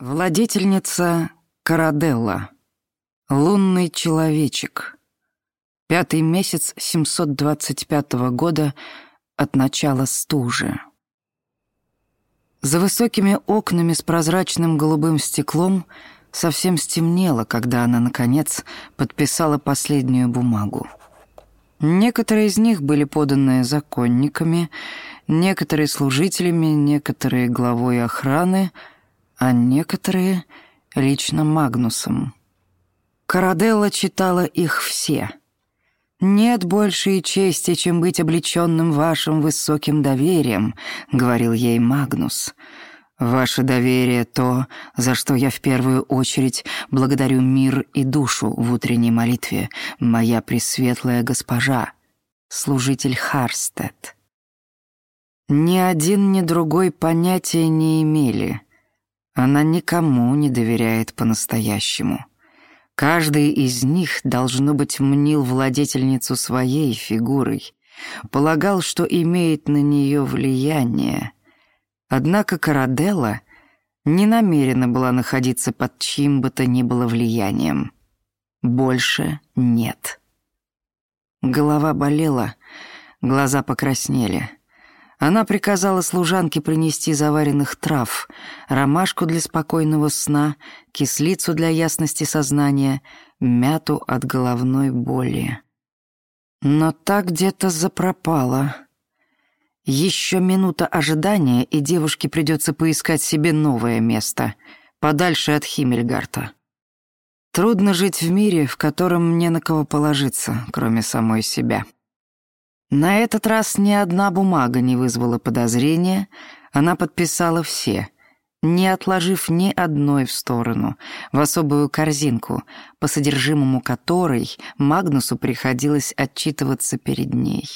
Владетельница Караделла. Лунный человечек. Пятый месяц 725 года от начала стужи. За высокими окнами с прозрачным голубым стеклом совсем стемнело, когда она, наконец, подписала последнюю бумагу. Некоторые из них были поданы законниками, некоторые служителями, некоторые главой охраны — а некоторые — лично Магнусом. Караделла читала их все. «Нет большей чести, чем быть облеченным вашим высоким доверием», — говорил ей Магнус. «Ваше доверие — то, за что я в первую очередь благодарю мир и душу в утренней молитве, моя пресветлая госпожа, служитель Харстед». Ни один, ни другой понятия не имели — она никому не доверяет по-настоящему. Каждый из них, должно быть, мнил владетельницу своей фигурой, полагал, что имеет на нее влияние. Однако Караделла не намерена была находиться под чьим бы то ни было влиянием. Больше нет. Голова болела, глаза покраснели — она приказала служанке принести заваренных трав, ромашку для спокойного сна, кислицу для ясности сознания, мяту от головной боли. Но так где-то запропала. Еще минута ожидания, и девушке придется поискать себе новое место, подальше от Химмельгарта. Трудно жить в мире, в котором не на кого положиться, кроме самой себя. На этот раз ни одна бумага не вызвала подозрения, она подписала все, не отложив ни одной в сторону, в особую корзинку, по содержимому которой Магнусу приходилось отчитываться перед ней.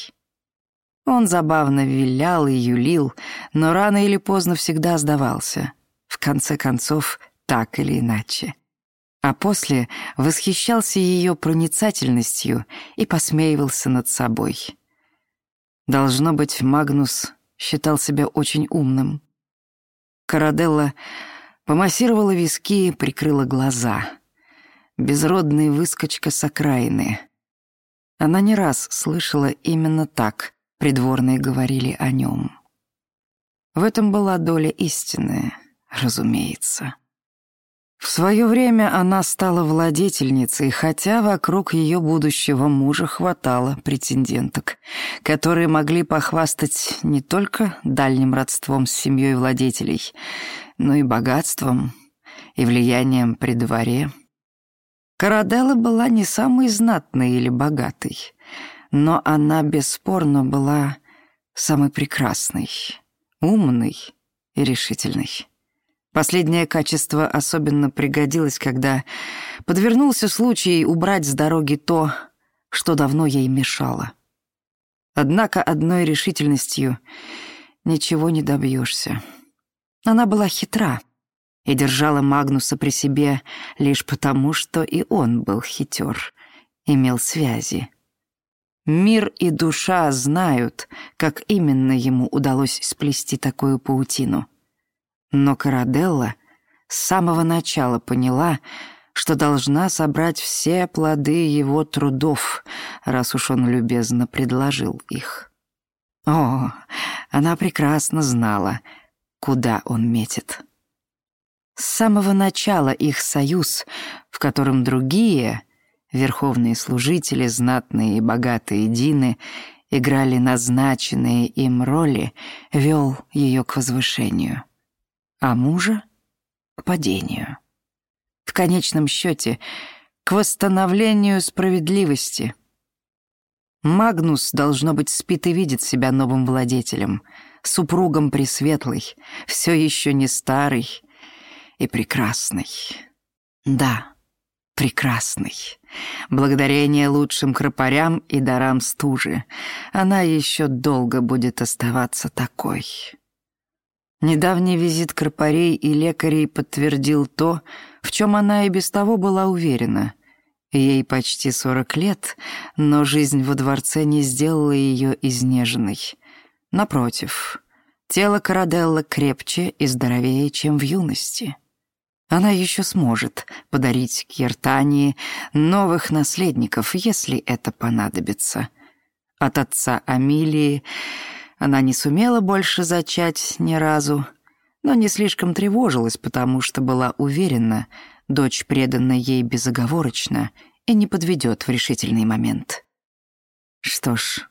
Он забавно вилял и юлил, но рано или поздно всегда сдавался. В конце концов, так или иначе. А после восхищался ее проницательностью и посмеивался над собой. Должно быть, Магнус считал себя очень умным. Караделла помассировала виски и прикрыла глаза. Безродный выскочка с окраины. Она не раз слышала именно так, придворные говорили о нем. В этом была доля истины, разумеется. В свое время она стала владетельницей, хотя вокруг ее будущего мужа хватало претенденток, которые могли похвастать не только дальним родством с семьей владетелей, но и богатством и влиянием при дворе. Караделла была не самой знатной или богатой, но она бесспорно была самой прекрасной, умной и решительной. Последнее качество особенно пригодилось, когда подвернулся случай убрать с дороги то, что давно ей мешало. Однако одной решительностью ничего не добьешься. Она была хитра и держала Магнуса при себе лишь потому, что и он был хитер, имел связи. Мир и душа знают, как именно ему удалось сплести такую паутину — но Караделла с самого начала поняла, что должна собрать все плоды его трудов, раз уж он любезно предложил их. О, она прекрасно знала, куда он метит. С самого начала их союз, в котором другие, верховные служители, знатные и богатые Дины, играли назначенные им роли, вел ее к возвышению а мужа — к падению. В конечном счете, к восстановлению справедливости. Магнус, должно быть, спит и видит себя новым владетелем, супругом Пресветлой, все еще не старый и прекрасный. Да, прекрасный. Благодарение лучшим кропарям и дарам стужи, она еще долго будет оставаться такой. Недавний визит корпорей и лекарей подтвердил то, в чем она и без того была уверена. Ей почти сорок лет, но жизнь во дворце не сделала ее изнеженной. Напротив, тело Караделла крепче и здоровее, чем в юности. Она еще сможет подарить Киртании новых наследников, если это понадобится. От отца Амилии она не сумела больше зачать ни разу, но не слишком тревожилась, потому что была уверена, дочь предана ей безоговорочно и не подведет в решительный момент. Что ж,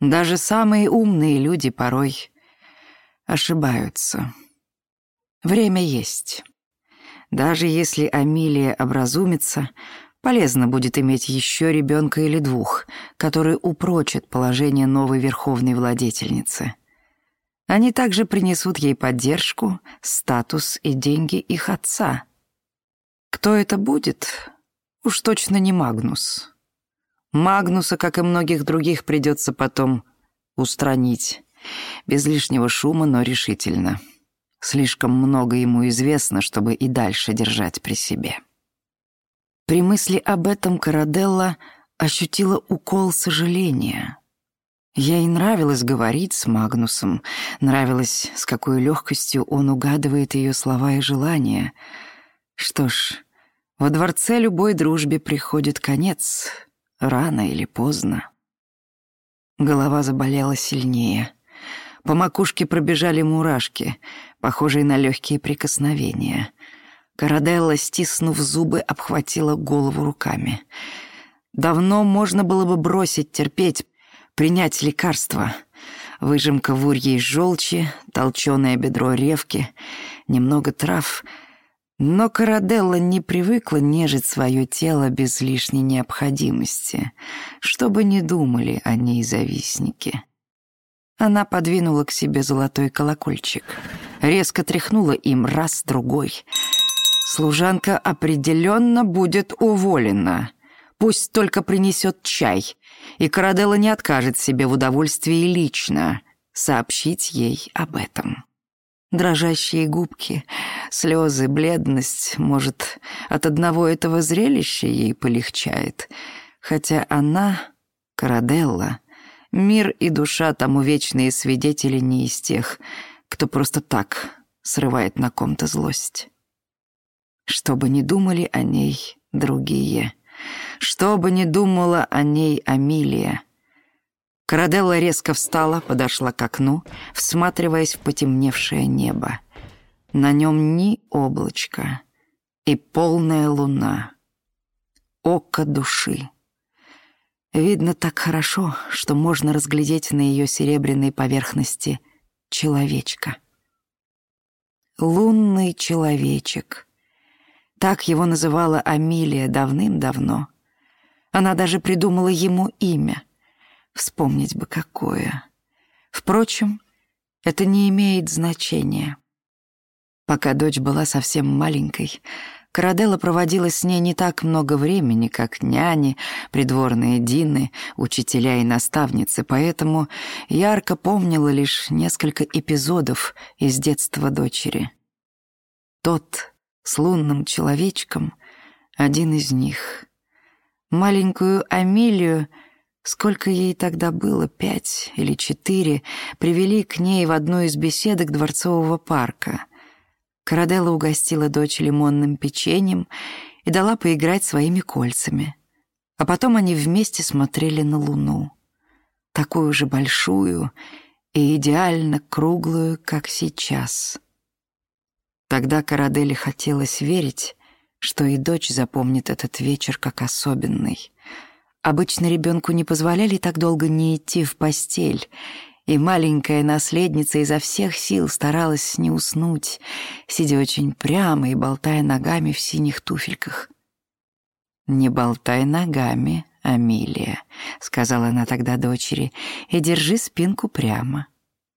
даже самые умные люди порой ошибаются. Время есть. Даже если Амилия образумится, полезно будет иметь еще ребенка или двух, которые упрочат положение новой верховной владетельницы. Они также принесут ей поддержку, статус и деньги их отца. Кто это будет? Уж точно не Магнус. Магнуса, как и многих других, придется потом устранить. Без лишнего шума, но решительно. Слишком много ему известно, чтобы и дальше держать при себе. При мысли об этом Караделла ощутила укол сожаления. Ей нравилось говорить с Магнусом, нравилось, с какой легкостью он угадывает ее слова и желания. Что ж, во дворце любой дружбе приходит конец, рано или поздно. Голова заболела сильнее. По макушке пробежали мурашки, похожие на легкие прикосновения. Караделла, стиснув зубы, обхватила голову руками. Давно можно было бы бросить терпеть, принять лекарство. Выжимка в урьей желчи, толченое бедро ревки, немного трав. Но Караделла не привыкла нежить свое тело без лишней необходимости, чтобы не думали о ней завистники. Она подвинула к себе золотой колокольчик, резко тряхнула им раз, другой. Служанка определенно будет уволена. Пусть только принесет чай, и Караделла не откажет себе в удовольствии лично сообщить ей об этом. Дрожащие губки, слезы, бледность, может, от одного этого зрелища ей полегчает, хотя она, Караделла, Мир и душа тому вечные свидетели не из тех, кто просто так срывает на ком-то злость. Что бы ни думали о ней другие, что бы ни думала о ней Амилия. Караделла резко встала, подошла к окну, всматриваясь в потемневшее небо. На нем ни облачка и полная луна. Око души. Видно так хорошо, что можно разглядеть на ее серебряной поверхности человечка. «Лунный человечек». Так его называла Амилия давным-давно. Она даже придумала ему имя. Вспомнить бы какое. Впрочем, это не имеет значения. Пока дочь была совсем маленькой, Караделла проводила с ней не так много времени, как няни, придворные Дины, учителя и наставницы, поэтому ярко помнила лишь несколько эпизодов из детства дочери. Тот с лунным человечком — один из них. Маленькую Амилию, сколько ей тогда было, пять или четыре, привели к ней в одну из беседок дворцового парка — Караделла угостила дочь лимонным печеньем и дала поиграть своими кольцами. А потом они вместе смотрели на луну. Такую же большую и идеально круглую, как сейчас. Тогда Караделе хотелось верить, что и дочь запомнит этот вечер как особенный. Обычно ребенку не позволяли так долго не идти в постель — и маленькая наследница изо всех сил старалась не уснуть, сидя очень прямо и болтая ногами в синих туфельках. «Не болтай ногами, Амилия», — сказала она тогда дочери, «и держи спинку прямо.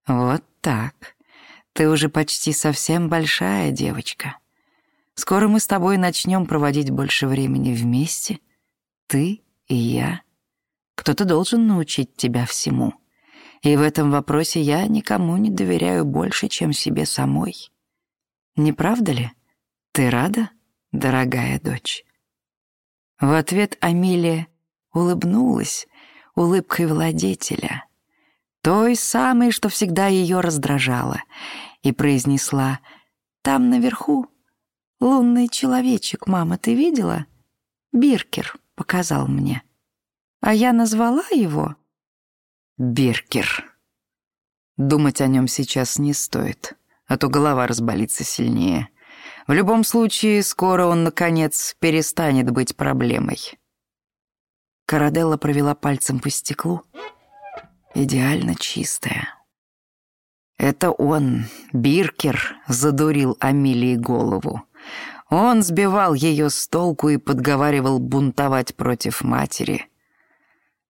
Вот так. Ты уже почти совсем большая девочка. Скоро мы с тобой начнем проводить больше времени вместе, ты и я. Кто-то должен научить тебя всему». И в этом вопросе я никому не доверяю больше, чем себе самой. Не правда ли? Ты рада, дорогая дочь?» В ответ Амилия улыбнулась улыбкой владетеля, той самой, что всегда ее раздражала, и произнесла «Там наверху «Лунный человечек, мама, ты видела?» «Биркер», — показал мне. «А я назвала его?» «Биркер». Думать о нем сейчас не стоит, а то голова разболится сильнее. В любом случае, скоро он, наконец, перестанет быть проблемой. Караделла провела пальцем по стеклу. Идеально чистая. Это он, Биркер, задурил Амилии голову. Он сбивал ее с толку и подговаривал бунтовать против матери.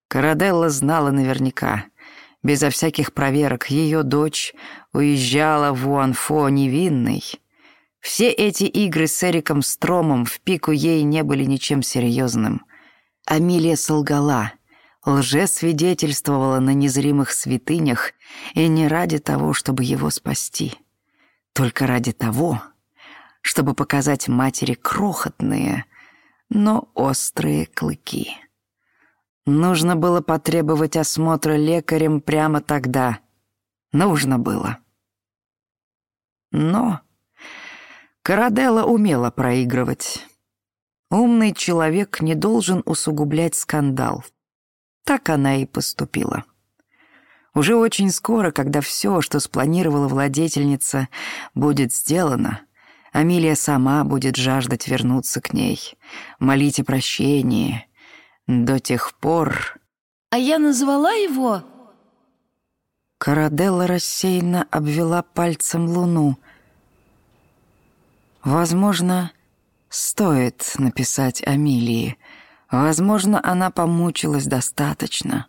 Караделла знала наверняка. Безо всяких проверок ее дочь уезжала в Уанфо невинной — все эти игры с Эриком Стромом в пику ей не были ничем серьезным. Амилия солгала, лжесвидетельствовала на незримых святынях и не ради того, чтобы его спасти. Только ради того, чтобы показать матери крохотные, но острые клыки. Нужно было потребовать осмотра лекарем прямо тогда. Нужно было. Но Караделла умела проигрывать. Умный человек не должен усугублять скандал. Так она и поступила. Уже очень скоро, когда все, что спланировала владетельница, будет сделано, Амилия сама будет жаждать вернуться к ней, молить о прощении. До тех пор... «А я назвала его?» Караделла рассеянно обвела пальцем луну — Возможно, стоит написать Амилии. Возможно, она помучилась достаточно.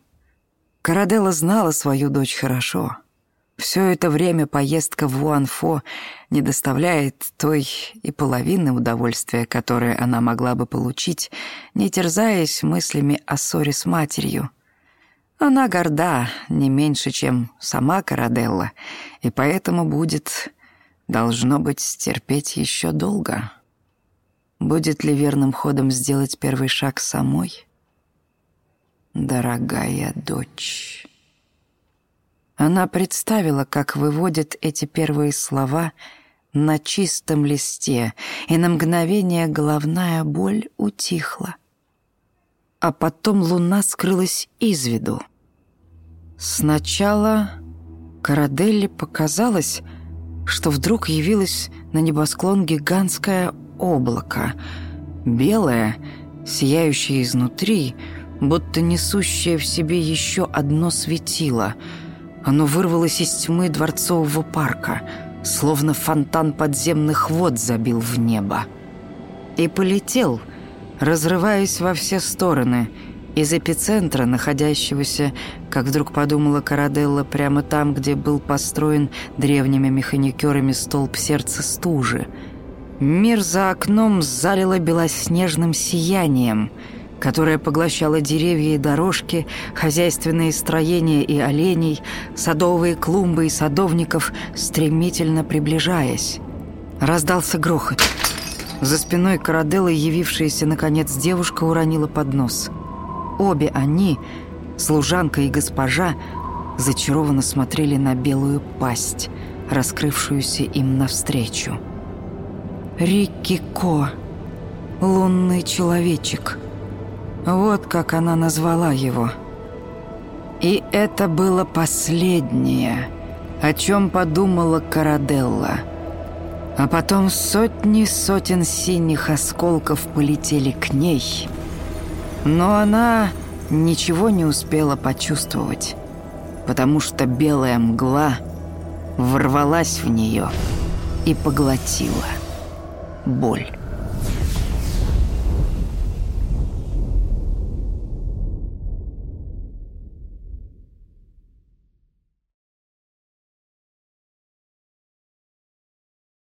Караделла знала свою дочь хорошо. Все это время поездка в Уанфо не доставляет той и половины удовольствия, которое она могла бы получить, не терзаясь мыслями о ссоре с матерью. Она горда не меньше, чем сама Караделла, и поэтому будет Должно быть, терпеть еще долго. Будет ли верным ходом сделать первый шаг самой? Дорогая дочь. Она представила, как выводят эти первые слова на чистом листе, и на мгновение головная боль утихла. А потом луна скрылась из виду. Сначала Караделли показалось, что вдруг явилось на небосклон гигантское облако, белое, сияющее изнутри, будто несущее в себе еще одно светило. Оно вырвалось из тьмы дворцового парка, словно фонтан подземных вод забил в небо. И полетел, разрываясь во все стороны — из эпицентра, находящегося, как вдруг подумала Караделла, прямо там, где был построен древними механикерами столб сердца стужи. Мир за окном залило белоснежным сиянием, которое поглощало деревья и дорожки, хозяйственные строения и оленей, садовые клумбы и садовников, стремительно приближаясь. Раздался грохот. За спиной Караделлы явившаяся, наконец, девушка уронила поднос — Обе они, служанка и госпожа, зачарованно смотрели на белую пасть, раскрывшуюся им навстречу. Рикки Ко, лунный человечек. Вот как она назвала его. И это было последнее, о чем подумала Караделла. А потом сотни сотен синих осколков полетели к ней — но она ничего не успела почувствовать, потому что белая мгла ворвалась в нее и поглотила боль.